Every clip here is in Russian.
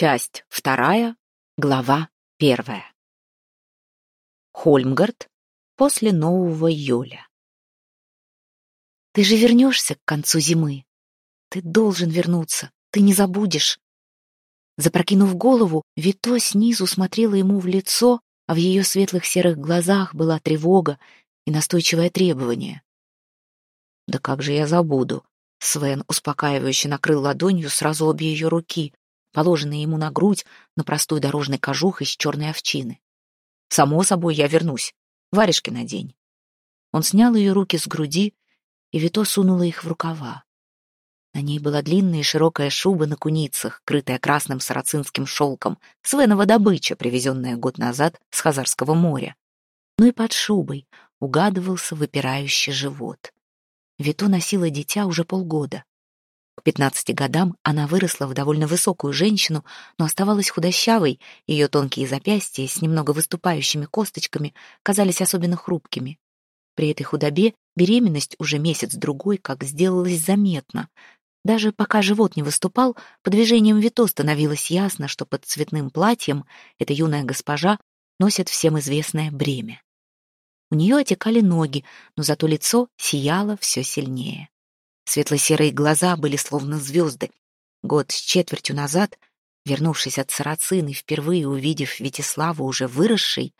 Часть вторая, глава первая. Хольмгард после нового Йоля. Ты же вернешься к концу зимы. Ты должен вернуться, ты не забудешь. Запрокинув голову, Вито снизу смотрела ему в лицо, а в ее светлых серых глазах была тревога и настойчивое требование. «Да как же я забуду?» Свен успокаивающе накрыл ладонью сразу обе ее руки, положенные ему на грудь, на простой дорожный кожух из черной овчины. «Само собой, я вернусь. Варежки надень». Он снял ее руки с груди, и Вито сунула их в рукава. На ней была длинная и широкая шуба на куницах, крытая красным сарацинским шелком, свенова добыча, привезенная год назад с Хазарского моря. Но и под шубой угадывался выпирающий живот. Вито носила дитя уже полгода. К 15 годам она выросла в довольно высокую женщину, но оставалась худощавой, ее тонкие запястья с немного выступающими косточками казались особенно хрупкими. При этой худобе беременность уже месяц-другой как сделалась заметна. Даже пока живот не выступал, по движениям Вито становилось ясно, что под цветным платьем эта юная госпожа носит всем известное бремя. У нее отекали ноги, но зато лицо сияло все сильнее. Светло-серые глаза были словно звезды. Год с четвертью назад, вернувшись от Сарацины, впервые увидев Витиславу уже выросшей,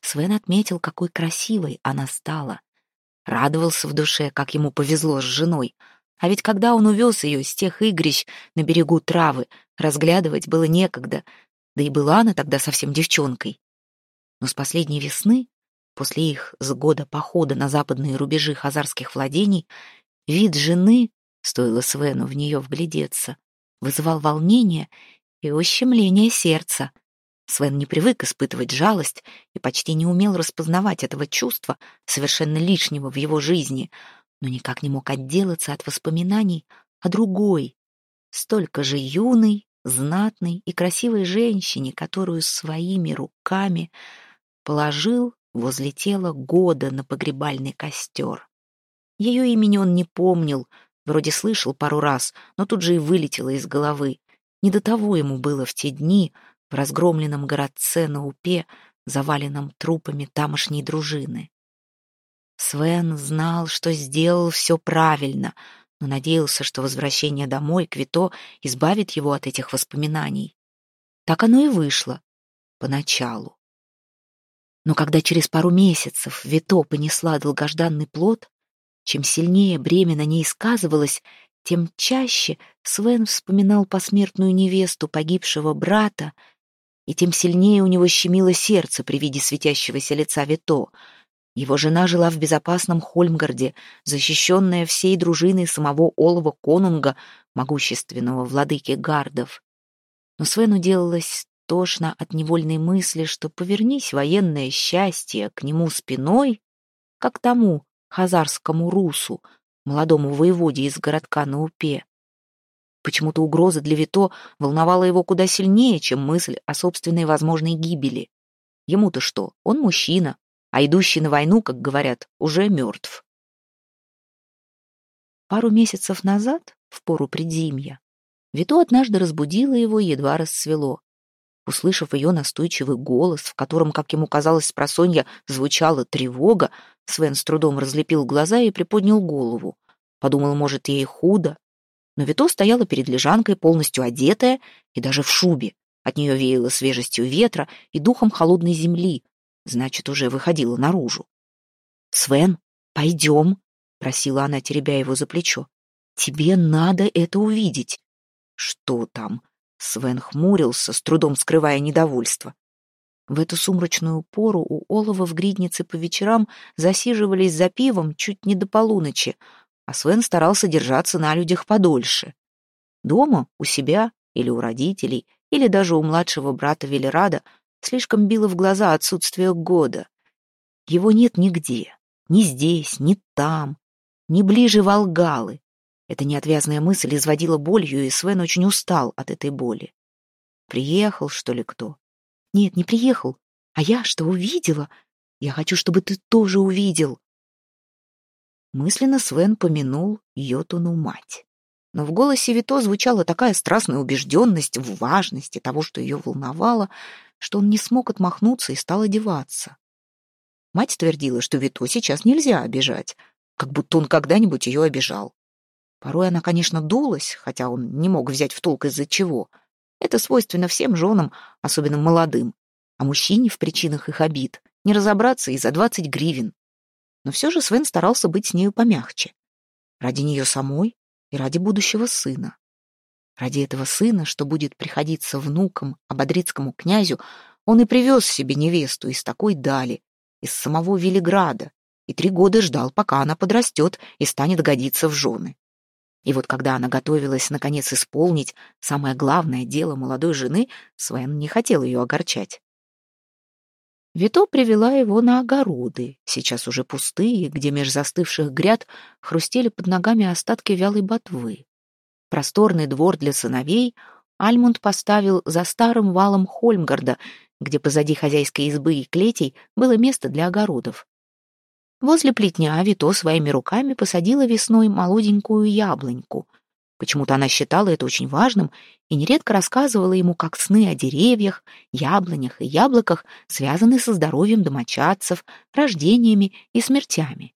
Свен отметил, какой красивой она стала. Радовался в душе, как ему повезло с женой. А ведь когда он увез ее с тех игрищ на берегу травы, разглядывать было некогда, да и была она тогда совсем девчонкой. Но с последней весны, после их с года похода на западные рубежи хазарских владений, Вид жены, стоило Свену в нее вглядеться, вызывал волнение и ущемление сердца. Свен не привык испытывать жалость и почти не умел распознавать этого чувства, совершенно лишнего в его жизни, но никак не мог отделаться от воспоминаний о другой, столько же юной, знатной и красивой женщине, которую своими руками положил возле тела года на погребальный костер. Ее имени он не помнил, вроде слышал пару раз, но тут же и вылетело из головы. Не до того ему было в те дни в разгромленном городце на Упе, заваленном трупами тамошней дружины. Свен знал, что сделал все правильно, но надеялся, что возвращение домой к Вито избавит его от этих воспоминаний. Так оно и вышло. Поначалу. Но когда через пару месяцев Вито понесла долгожданный плод, чем сильнее бремя на ней сказывалось, тем чаще Свен вспоминал посмертную невесту погибшего брата, и тем сильнее у него щемило сердце при виде светящегося лица Вито. Его жена жила в безопасном Хольмгарде, защищенная всей дружиной самого Олова Конунга, могущественного владыки гардов. Но Свену делалось тошно от невольной мысли, что повернись военное счастье к нему спиной, как тому, хазарскому русу, молодому воеводе из городка на Упе. Почему-то угроза для Вито волновала его куда сильнее, чем мысль о собственной возможной гибели. Ему-то что, он мужчина, а идущий на войну, как говорят, уже мертв. Пару месяцев назад, в пору предзимья, Вито однажды разбудила его, едва рассвело. Услышав ее настойчивый голос, в котором, как ему казалось, с просонья звучала тревога, Свен с трудом разлепил глаза и приподнял голову. Подумал, может, ей худо. Но Вито стояла перед лежанкой, полностью одетая и даже в шубе. От нее веяло свежестью ветра и духом холодной земли. Значит, уже выходила наружу. «Свен, пойдем», — просила она, теребя его за плечо. «Тебе надо это увидеть». «Что там?» Свен хмурился, с трудом скрывая недовольство. В эту сумрачную пору у Олова в гриднице по вечерам засиживались за пивом чуть не до полуночи, а Свен старался держаться на людях подольше. Дома, у себя или у родителей, или даже у младшего брата Велерада слишком било в глаза отсутствие года. Его нет нигде, ни здесь, ни там, ни ближе Волгалы. Эта неотвязная мысль изводила болью, и Свен очень устал от этой боли. Приехал, что ли, кто? Нет, не приехал. А я что, увидела? Я хочу, чтобы ты тоже увидел. Мысленно Свен помянул Йотуну мать. Но в голосе Вито звучала такая страстная убежденность в важности того, что ее волновало, что он не смог отмахнуться и стал одеваться. Мать твердила, что Вито сейчас нельзя обижать, как будто он когда-нибудь ее обижал. Порой она, конечно, дулась, хотя он не мог взять в толк из-за чего. Это свойственно всем женам, особенно молодым. А мужчине в причинах их обид не разобраться и за двадцать гривен. Но все же Свен старался быть с нею помягче. Ради нее самой и ради будущего сына. Ради этого сына, что будет приходиться внукам Ободрицкому князю, он и привез себе невесту из такой дали, из самого Велиграда, и три года ждал, пока она подрастет и станет годиться в жены. И вот когда она готовилась, наконец, исполнить самое главное дело молодой жены, Свен не хотел ее огорчать. Вито привела его на огороды, сейчас уже пустые, где меж застывших гряд хрустели под ногами остатки вялой ботвы. Просторный двор для сыновей Альмунд поставил за старым валом Хольмгарда, где позади хозяйской избы и клетей было место для огородов. Возле плетня Вито своими руками посадила весной молоденькую яблоньку. Почему-то она считала это очень важным и нередко рассказывала ему, как сны о деревьях, яблонях и яблоках связаны со здоровьем домочадцев, рождениями и смертями.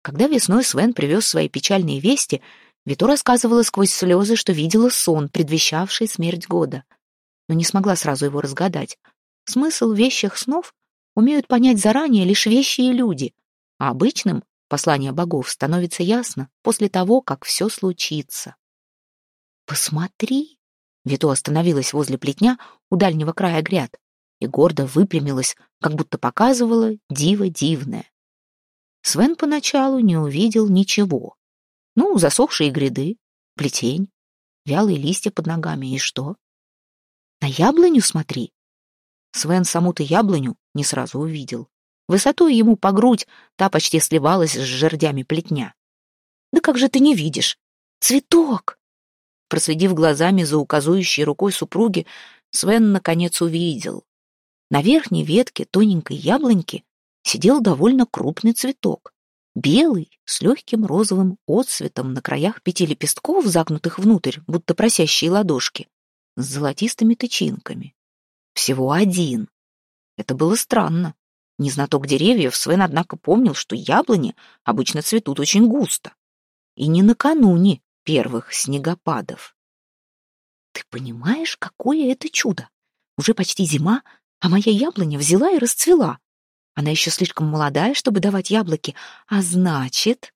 Когда весной Свен привез свои печальные вести, Вито рассказывала сквозь слезы, что видела сон, предвещавший смерть года, но не смогла сразу его разгадать. Смысл вещих снов умеют понять заранее лишь вещи и люди, а обычным послание богов становится ясно после того, как все случится. «Посмотри!» Вито остановилась возле плетня у дальнего края гряд и гордо выпрямилась, как будто показывала диво дивное. Свен поначалу не увидел ничего. Ну, засохшие гряды, плетень, вялые листья под ногами, и что? На яблоню смотри. Свен саму-то яблоню не сразу увидел. Высотой ему по грудь та почти сливалась с жердями плетня. «Да как же ты не видишь? Цветок!» Проследив глазами за указующей рукой супруги, Свен наконец увидел. На верхней ветке тоненькой яблоньки сидел довольно крупный цветок. Белый, с легким розовым отцветом на краях пяти лепестков, загнутых внутрь, будто просящие ладошки, с золотистыми тычинками. Всего один. Это было странно. Незнаток деревьев Свен, однако, помнил, что яблони обычно цветут очень густо. И не накануне первых снегопадов. Ты понимаешь, какое это чудо? Уже почти зима, а моя яблоня взяла и расцвела. Она еще слишком молодая, чтобы давать яблоки, а значит...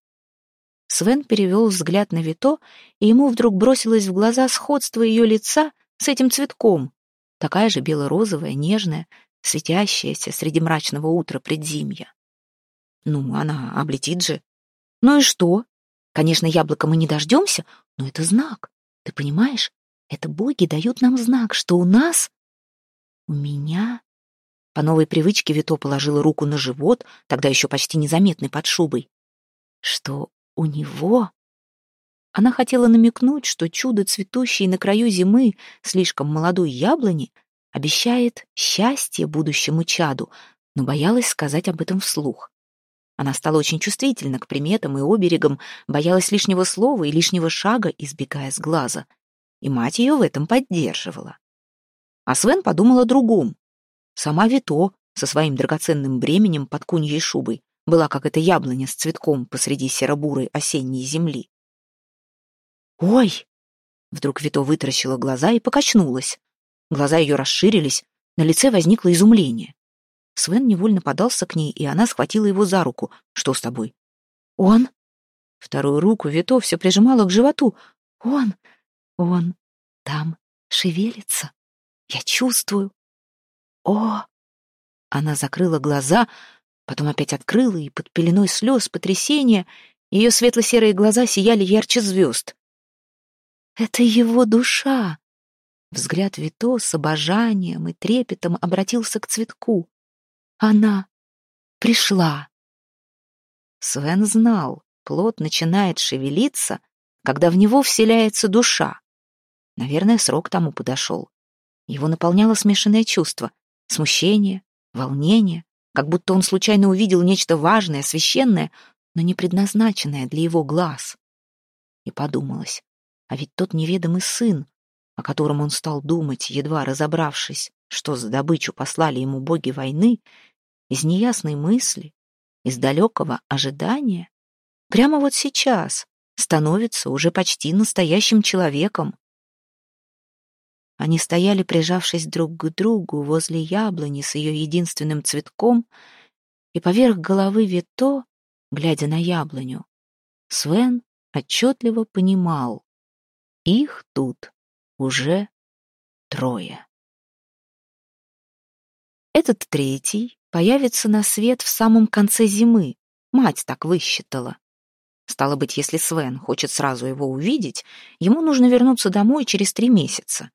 Свен перевел взгляд на Вито, и ему вдруг бросилось в глаза сходство ее лица с этим цветком. Такая же бело-розовая, нежная, светящаяся среди мрачного утра предзимья. Ну, она облетит же. Ну и что? Конечно, яблоко мы не дождемся, но это знак. Ты понимаешь? Это боги дают нам знак, что у нас... У меня... По новой привычке Вито положила руку на живот, тогда еще почти незаметный под шубой. Что у него... Она хотела намекнуть, что чудо, цветущее на краю зимы слишком молодой яблони, обещает счастье будущему чаду, но боялась сказать об этом вслух. Она стала очень чувствительна к приметам и оберегам, боялась лишнего слова и лишнего шага, избегая с глаза. И мать ее в этом поддерживала. А Свен подумала о другом. Сама Вито со своим драгоценным бременем под куньей шубой была как эта яблоня с цветком посреди серо-бурой осенней земли. «Ой!» Вдруг Вито вытаращила глаза и покачнулась. Глаза ее расширились, на лице возникло изумление. Свен невольно подался к ней, и она схватила его за руку. «Что с тобой?» «Он?» Вторую руку Вито все прижимала к животу. «Он! Он там шевелится. Я чувствую. О!» Она закрыла глаза, потом опять открыла, и под пеленой слез, потрясения, ее светло-серые глаза сияли ярче звезд. «Это его душа!» Взгляд Вито с обожанием и трепетом обратился к цветку. Она пришла. Свен знал, плод начинает шевелиться, когда в него вселяется душа. Наверное, срок тому подошел. Его наполняло смешанное чувство — смущение, волнение, как будто он случайно увидел нечто важное, священное, но не предназначенное для его глаз. И подумалось, А ведь тот неведомый сын, о котором он стал думать, едва разобравшись, что за добычу послали ему боги войны, из неясной мысли, из далекого ожидания, прямо вот сейчас становится уже почти настоящим человеком. Они стояли, прижавшись друг к другу, возле яблони с ее единственным цветком, и поверх головы Вито, глядя на яблоню, Свен отчетливо понимал, их тут уже трое. Этот третий появится на свет в самом конце зимы, мать так высчитала. Стало быть, если Свен хочет сразу его увидеть, ему нужно вернуться домой через три месяца.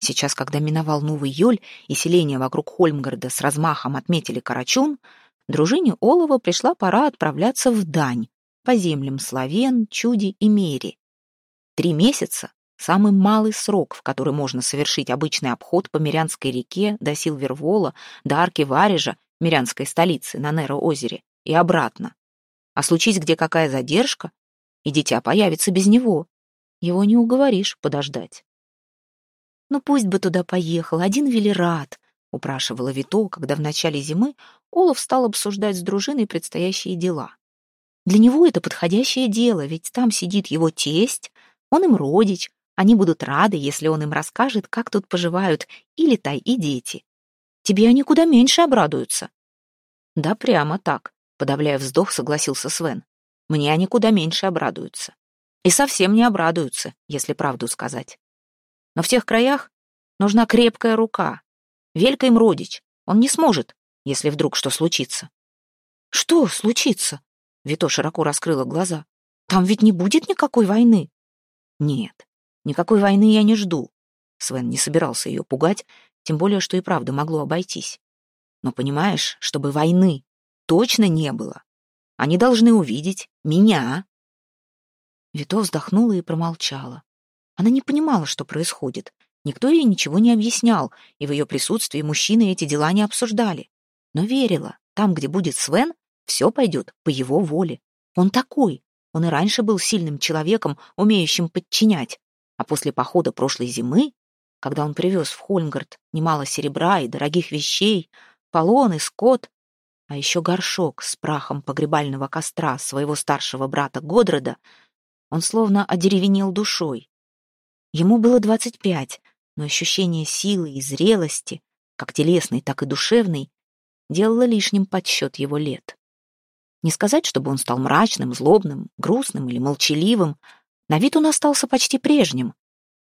Сейчас, когда миновал Новый Йоль и селение вокруг Хольмгарда с размахом отметили Карачун, дружине Олова пришла пора отправляться в Дань, по землям Славен, Чуди и Мери. Три месяца — самый малый срок, в который можно совершить обычный обход по Мирянской реке до Силвервола, до арки Варежа, Мирянской столицы, на Неро-озере, и обратно. А случись где какая задержка, и дитя появится без него. Его не уговоришь подождать. «Ну пусть бы туда поехал, один Велерат», — упрашивала Вито, когда в начале зимы Олаф стал обсуждать с дружиной предстоящие дела. Для него это подходящее дело, ведь там сидит его тесть, он им родич, они будут рады, если он им расскажет, как тут поживают и Летай, и дети. Тебе они куда меньше обрадуются. Да прямо так, подавляя вздох, согласился Свен. Мне они куда меньше обрадуются. И совсем не обрадуются, если правду сказать. Но в тех краях нужна крепкая рука. Велька им родич. Он не сможет, если вдруг что случится. Что случится? Вито широко раскрыла глаза. Там ведь не будет никакой войны. Нет, никакой войны я не жду. Свен не собирался ее пугать, тем более, что и правда могло обойтись. Но понимаешь, чтобы войны точно не было. Они должны увидеть меня. Вито вздохнула и промолчала. Она не понимала, что происходит. Никто ей ничего не объяснял, и в ее присутствии мужчины эти дела не обсуждали. Но верила, там, где будет Свен, все пойдет по его воле. Он такой. Он и раньше был сильным человеком, умеющим подчинять. А после похода прошлой зимы, когда он привез в Хольмгард немало серебра и дорогих вещей, полон и скот, а еще горшок с прахом погребального костра своего старшего брата Годрода, он словно одеревенел душой. Ему было двадцать пять, но ощущение силы и зрелости, как телесной, так и душевной, делало лишним подсчет его лет. Не сказать, чтобы он стал мрачным, злобным, грустным или молчаливым. На вид он остался почти прежним.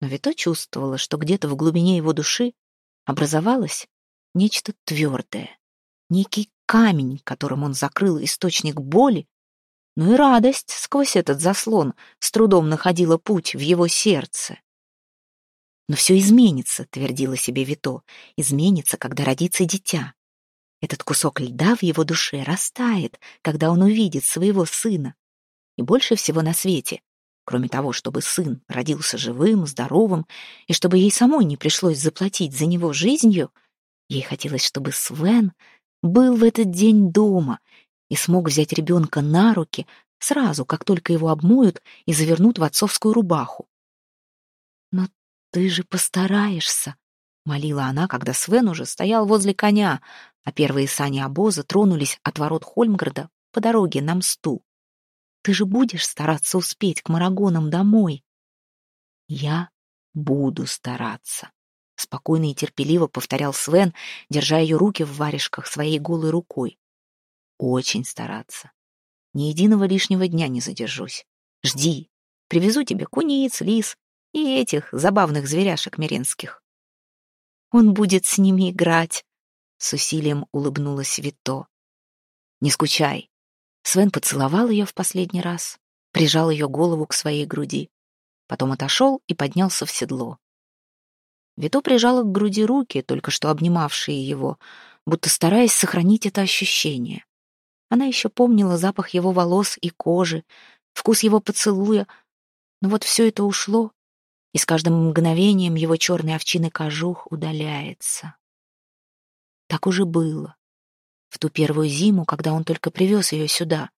Но Вито чувствовала, что где-то в глубине его души образовалось нечто твердое, некий камень, которым он закрыл источник боли, но и радость сквозь этот заслон с трудом находила путь в его сердце. «Но все изменится», — твердила себе Вито, — «изменится, когда родится дитя. Этот кусок льда в его душе растает, когда он увидит своего сына. И больше всего на свете, кроме того, чтобы сын родился живым, здоровым, и чтобы ей самой не пришлось заплатить за него жизнью, ей хотелось, чтобы Свен был в этот день дома — и смог взять ребенка на руки сразу, как только его обмоют и завернут в отцовскую рубаху. «Но ты же постараешься», — молила она, когда Свен уже стоял возле коня, а первые сани обоза тронулись от ворот Хольмграда по дороге на мсту. «Ты же будешь стараться успеть к Марагонам домой?» «Я буду стараться», — спокойно и терпеливо повторял Свен, держа ее руки в варежках своей голой рукой. Очень стараться. Ни единого лишнего дня не задержусь. Жди. Привезу тебе куниц, лис и этих забавных зверяшек меренских. Он будет с ними играть. С усилием улыбнулась Вито. Не скучай. Свен поцеловал ее в последний раз, прижал ее голову к своей груди. Потом отошел и поднялся в седло. Вито прижала к груди руки, только что обнимавшие его, будто стараясь сохранить это ощущение. Она еще помнила запах его волос и кожи, вкус его поцелуя, но вот все это ушло, и с каждым мгновением его черный овчиный кожух удаляется. Так уже было. В ту первую зиму, когда он только привез ее сюда.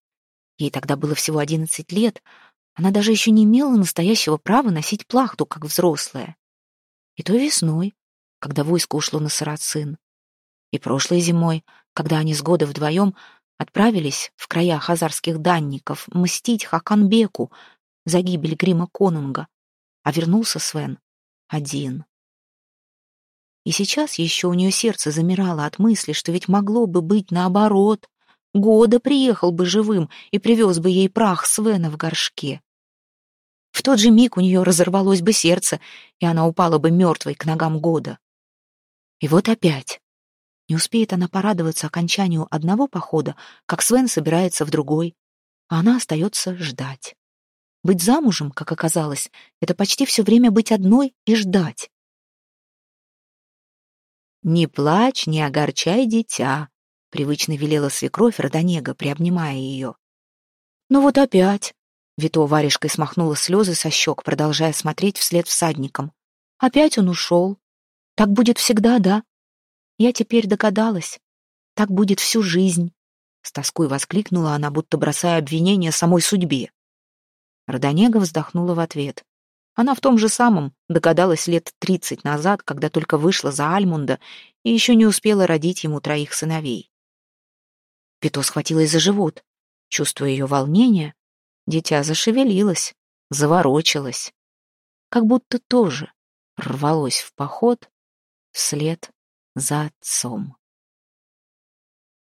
Ей тогда было всего одиннадцать лет, Она даже еще не имела настоящего права носить плахту, как взрослая. И то весной, когда войско ушло на Сарацин. И прошлой зимой, когда они с года вдвоем отправились в края хазарских данников мстить Хаканбеку за гибель грима Конунга, а вернулся Свен один. И сейчас еще у нее сердце замирало от мысли, что ведь могло бы быть наоборот. Года приехал бы живым и привез бы ей прах Свена в горшке. В тот же миг у нее разорвалось бы сердце, и она упала бы мертвой к ногам года. И вот опять. Не успеет она порадоваться окончанию одного похода, как Свен собирается в другой, а она остается ждать. Быть замужем, как оказалось, это почти все время быть одной и ждать. «Не плачь, не огорчай дитя», — привычно велела свекровь Родонега, приобнимая ее. «Ну вот опять», — Вито варежкой смахнула слезы со щек, продолжая смотреть вслед всадникам. «Опять он ушел. Так будет всегда, да? Я теперь догадалась. Так будет всю жизнь», — с тоской воскликнула она, будто бросая обвинение самой судьбе. Родонега вздохнула в ответ. Она в том же самом догадалась лет тридцать назад, когда только вышла за Альмунда и еще не успела родить ему троих сыновей. Пито схватилась за живот. Чувствуя ее волнение, дитя зашевелилось, заворочилось, как будто тоже рвалось в поход вслед за отцом.